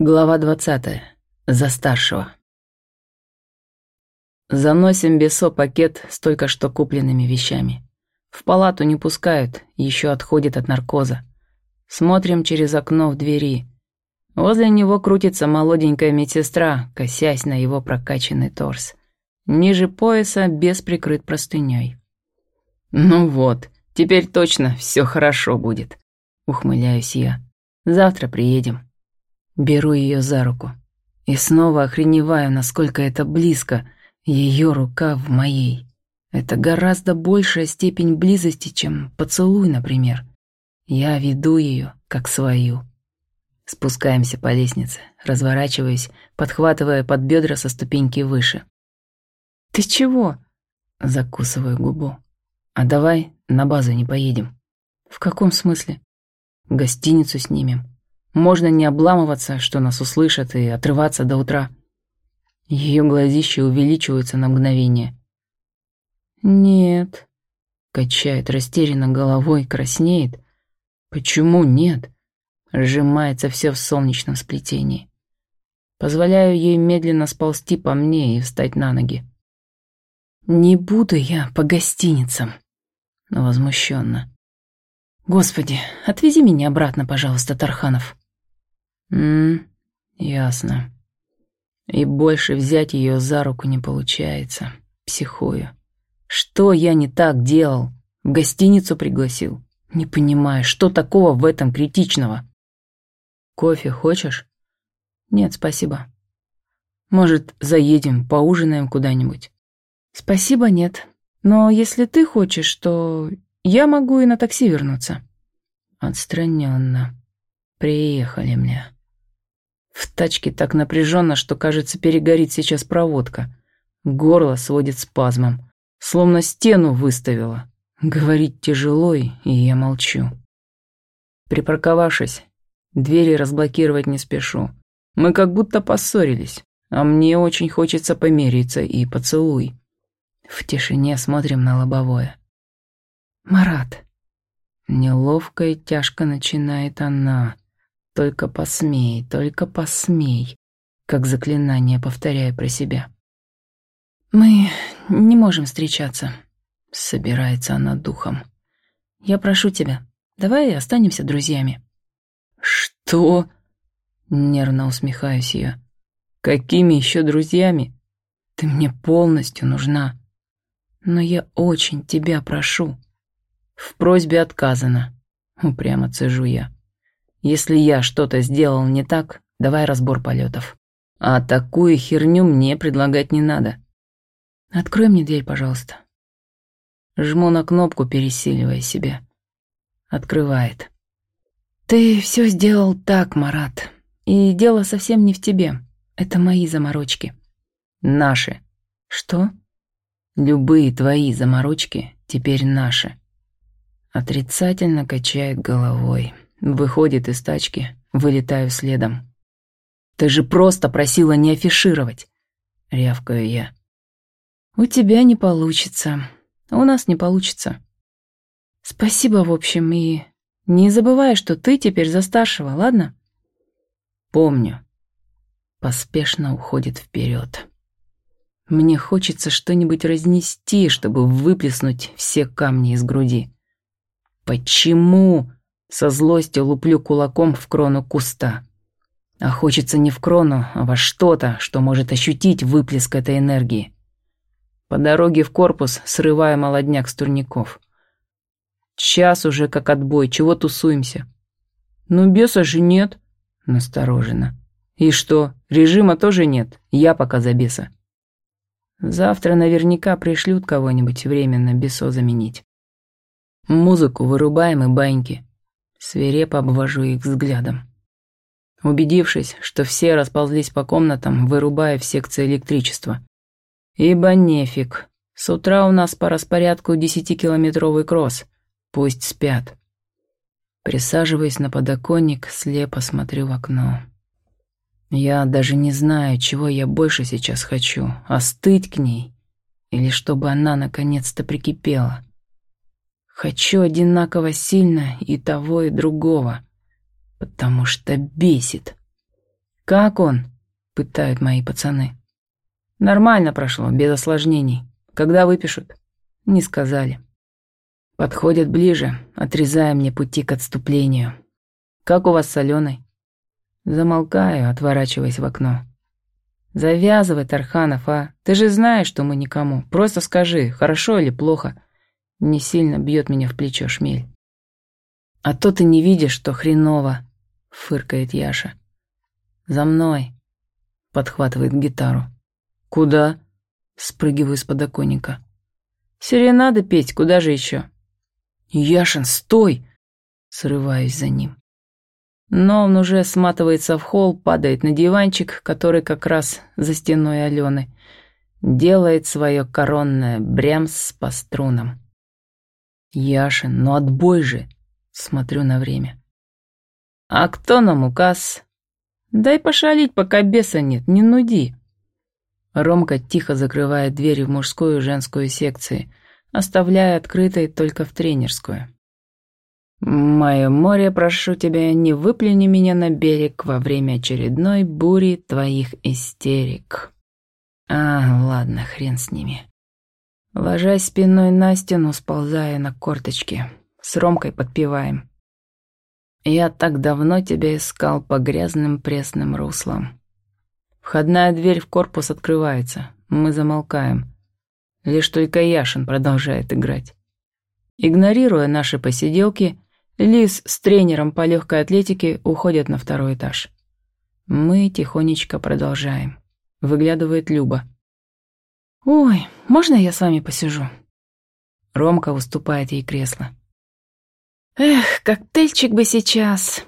Глава двадцатая. За старшего. Заносим Бесо пакет с только что купленными вещами. В палату не пускают, еще отходит от наркоза. Смотрим через окно в двери. Возле него крутится молоденькая медсестра, косясь на его прокачанный торс. Ниже пояса без прикрыт простыней. «Ну вот, теперь точно все хорошо будет», — ухмыляюсь я. «Завтра приедем». Беру ее за руку. И снова охреневаю, насколько это близко. Ее рука в моей. Это гораздо большая степень близости, чем поцелуй, например. Я веду ее как свою. Спускаемся по лестнице, разворачиваясь, подхватывая под бедра со ступеньки выше. «Ты чего?» Закусываю губу. «А давай на базу не поедем». «В каком смысле?» «Гостиницу снимем. Можно не обламываться, что нас услышат, и отрываться до утра. Ее глазища увеличиваются на мгновение. «Нет», — качает растерянно головой, краснеет. «Почему нет?» Сжимается все в солнечном сплетении. Позволяю ей медленно сползти по мне и встать на ноги. «Не буду я по гостиницам», — возмущенно. «Господи, отвези меня обратно, пожалуйста, Тарханов». «Ммм, ясно. И больше взять ее за руку не получается. Психую. Что я не так делал? В гостиницу пригласил? Не понимаю, что такого в этом критичного? Кофе хочешь? Нет, спасибо. Может, заедем, поужинаем куда-нибудь? Спасибо, нет. Но если ты хочешь, то я могу и на такси вернуться. Отстраненно. Приехали мне. В тачке так напряженно, что, кажется, перегорит сейчас проводка. Горло сводит спазмом. Словно стену выставила. Говорить тяжело, и я молчу. Припарковавшись, двери разблокировать не спешу. Мы как будто поссорились, а мне очень хочется помириться и поцелуй. В тишине смотрим на лобовое. «Марат». Неловко и тяжко начинает она. Только посмей, только посмей, как заклинание повторяя про себя. Мы не можем встречаться, собирается она духом. Я прошу тебя, давай останемся друзьями. Что? Нервно усмехаюсь я. Какими еще друзьями? Ты мне полностью нужна. Но я очень тебя прошу. В просьбе отказано. Упрямо цежу я. Если я что-то сделал не так, давай разбор полетов. А такую херню мне предлагать не надо. Открой мне дверь, пожалуйста. Жму на кнопку, пересиливая себя. Открывает. Ты все сделал так, Марат. И дело совсем не в тебе. Это мои заморочки. Наши. Что? Любые твои заморочки теперь наши. Отрицательно качает головой. Выходит из тачки, вылетаю следом. «Ты же просто просила не афишировать!» — рявкаю я. «У тебя не получится. У нас не получится. Спасибо, в общем, и не забывай, что ты теперь за старшего, ладно?» «Помню». Поспешно уходит вперед. Мне хочется что-нибудь разнести, чтобы выплеснуть все камни из груди. «Почему?» Со злостью луплю кулаком в крону куста. А хочется не в крону, а во что-то, что может ощутить выплеск этой энергии. По дороге в корпус срываю молодняк с турников. Час уже как отбой, чего тусуемся? Ну, беса же нет. Настороженно. И что, режима тоже нет? Я пока за беса. Завтра наверняка пришлют кого-нибудь временно бесо заменить. Музыку вырубаем и баньки. Свирепо обвожу их взглядом. Убедившись, что все расползлись по комнатам, вырубая в секции электричества. Ибо нефиг. С утра у нас по распорядку десятикилометровый кросс. Пусть спят. Присаживаясь на подоконник, слепо смотрю в окно. Я даже не знаю, чего я больше сейчас хочу. Остыть к ней? Или чтобы она наконец-то прикипела? Хочу одинаково сильно и того, и другого, потому что бесит. «Как он?» — пытают мои пацаны. «Нормально прошло, без осложнений. Когда выпишут?» «Не сказали». Подходят ближе, отрезая мне пути к отступлению. «Как у вас с Аленой?» Замолкаю, отворачиваясь в окно. «Завязывай, Тарханов, а? Ты же знаешь, что мы никому. Просто скажи, хорошо или плохо». Не сильно бьет меня в плечо шмель. «А то ты не видишь, что хреново», — фыркает Яша. «За мной», — подхватывает гитару. «Куда?» — спрыгиваю с подоконника. «Серенады петь, куда же еще?» «Яшин, стой!» — срываюсь за ним. Но он уже сматывается в холл, падает на диванчик, который как раз за стеной Алены. Делает свое коронное брямс по струнам. «Яшин, ну отбой же!» Смотрю на время. «А кто нам указ?» «Дай пошалить, пока беса нет, не нуди». Ромка тихо закрывает дверь в мужскую и женскую секции, оставляя открытой только в тренерскую. «Мое море, прошу тебя, не выплюни меня на берег во время очередной бури твоих истерик». А, ладно, хрен с ними. Ложась спиной на стену, сползая на корточки. С Ромкой подпеваем. Я так давно тебя искал по грязным пресным руслам. Входная дверь в корпус открывается. Мы замолкаем. Лишь только Яшин продолжает играть. Игнорируя наши посиделки, Лиз с тренером по легкой атлетике уходят на второй этаж. Мы тихонечко продолжаем. Выглядывает Люба. «Ой, можно я с вами посижу?» Ромка уступает ей кресло. «Эх, коктейльчик бы сейчас!»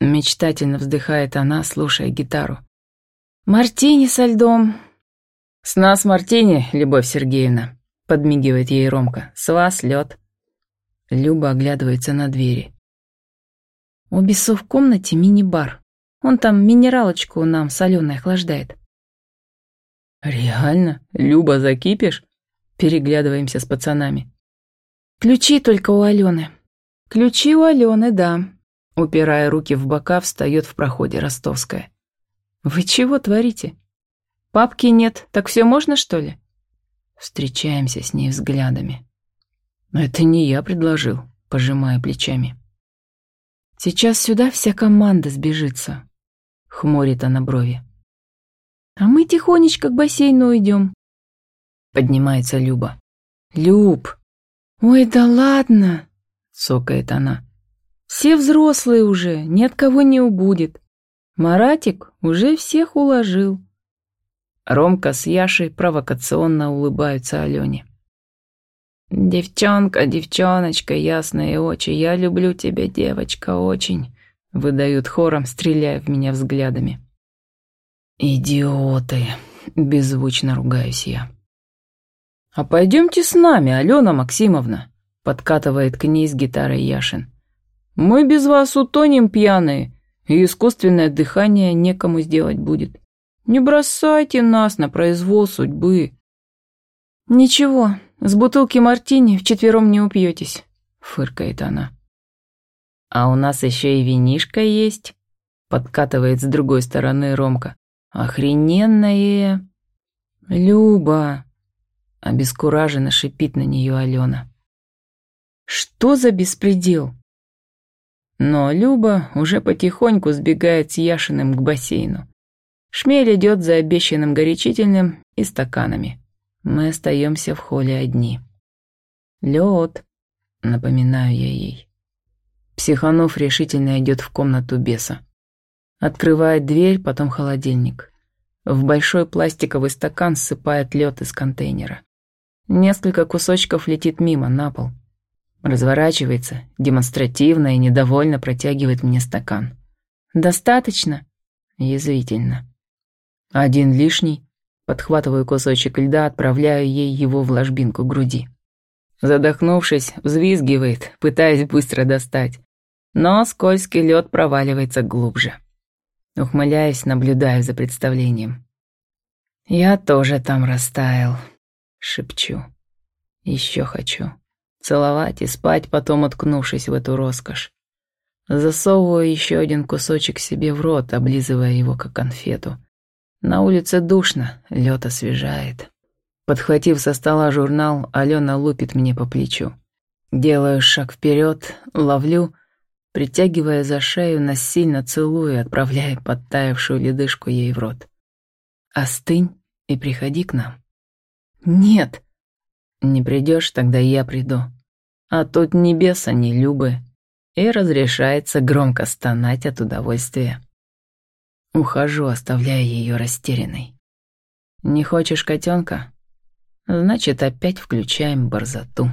Мечтательно вздыхает она, слушая гитару. «Мартини со льдом!» «С нас мартини, Любовь Сергеевна!» Подмигивает ей Ромка. «С вас лед. Люба оглядывается на двери. У Бесу в комнате мини-бар. Он там минералочку нам соленой охлаждает. Реально? Люба, закипишь? Переглядываемся с пацанами. Ключи только у Алены. Ключи у Алены, да. Упирая руки в бока, встает в проходе ростовская. Вы чего творите? Папки нет, так все можно, что ли? Встречаемся с ней взглядами. «Это не я предложил», — пожимая плечами. «Сейчас сюда вся команда сбежится», — хмурит она брови. «А мы тихонечко к бассейну уйдем», — поднимается Люба. «Люб!» «Ой, да ладно!» — цокает она. «Все взрослые уже, ни от кого не убудет. Маратик уже всех уложил». Ромка с Яшей провокационно улыбаются Алене. «Девчонка, девчоночка, ясные очи, я люблю тебя, девочка, очень», — выдают хором, стреляя в меня взглядами. «Идиоты!» — беззвучно ругаюсь я. «А пойдемте с нами, Алена Максимовна», — подкатывает к ней с гитарой Яшин. «Мы без вас утонем пьяные, и искусственное дыхание некому сделать будет. Не бросайте нас на произвол судьбы». «Ничего, с бутылки мартини вчетвером не упьетесь», — фыркает она. «А у нас еще и винишка есть», — подкатывает с другой стороны Ромка. «Охрененное!» «Люба!» — обескураженно шипит на нее Алена. «Что за беспредел?» Но Люба уже потихоньку сбегает с Яшиным к бассейну. Шмель идет за обещанным горячительным и стаканами. Мы остаемся в холле одни. Лед, напоминаю я ей. Психанов решительно идет в комнату беса. Открывает дверь, потом холодильник. В большой пластиковый стакан ссыпает лед из контейнера. Несколько кусочков летит мимо, на пол. Разворачивается, демонстративно и недовольно протягивает мне стакан. «Достаточно?» Язвительно. «Один лишний?» Подхватываю кусочек льда, отправляю ей его в ложбинку груди. Задохнувшись, взвизгивает, пытаясь быстро достать. Но скользкий лед проваливается глубже. Ухмыляясь, наблюдаю за представлением. «Я тоже там растаял», — шепчу. «Еще хочу. Целовать и спать, потом уткнувшись в эту роскошь. Засовываю еще один кусочек себе в рот, облизывая его как конфету. На улице душно, лед освежает. Подхватив со стола журнал, Алена лупит мне по плечу. Делаю шаг вперед, ловлю, притягивая за шею, насильно целую, отправляя подтаявшую ледышку ей в рот. «Остынь и приходи к нам». «Нет!» «Не придешь, тогда я приду. А тут ни беса, ни любы». И разрешается громко стонать от удовольствия. Ухожу, оставляя ее растерянной. «Не хочешь котенка? Значит, опять включаем борзоту».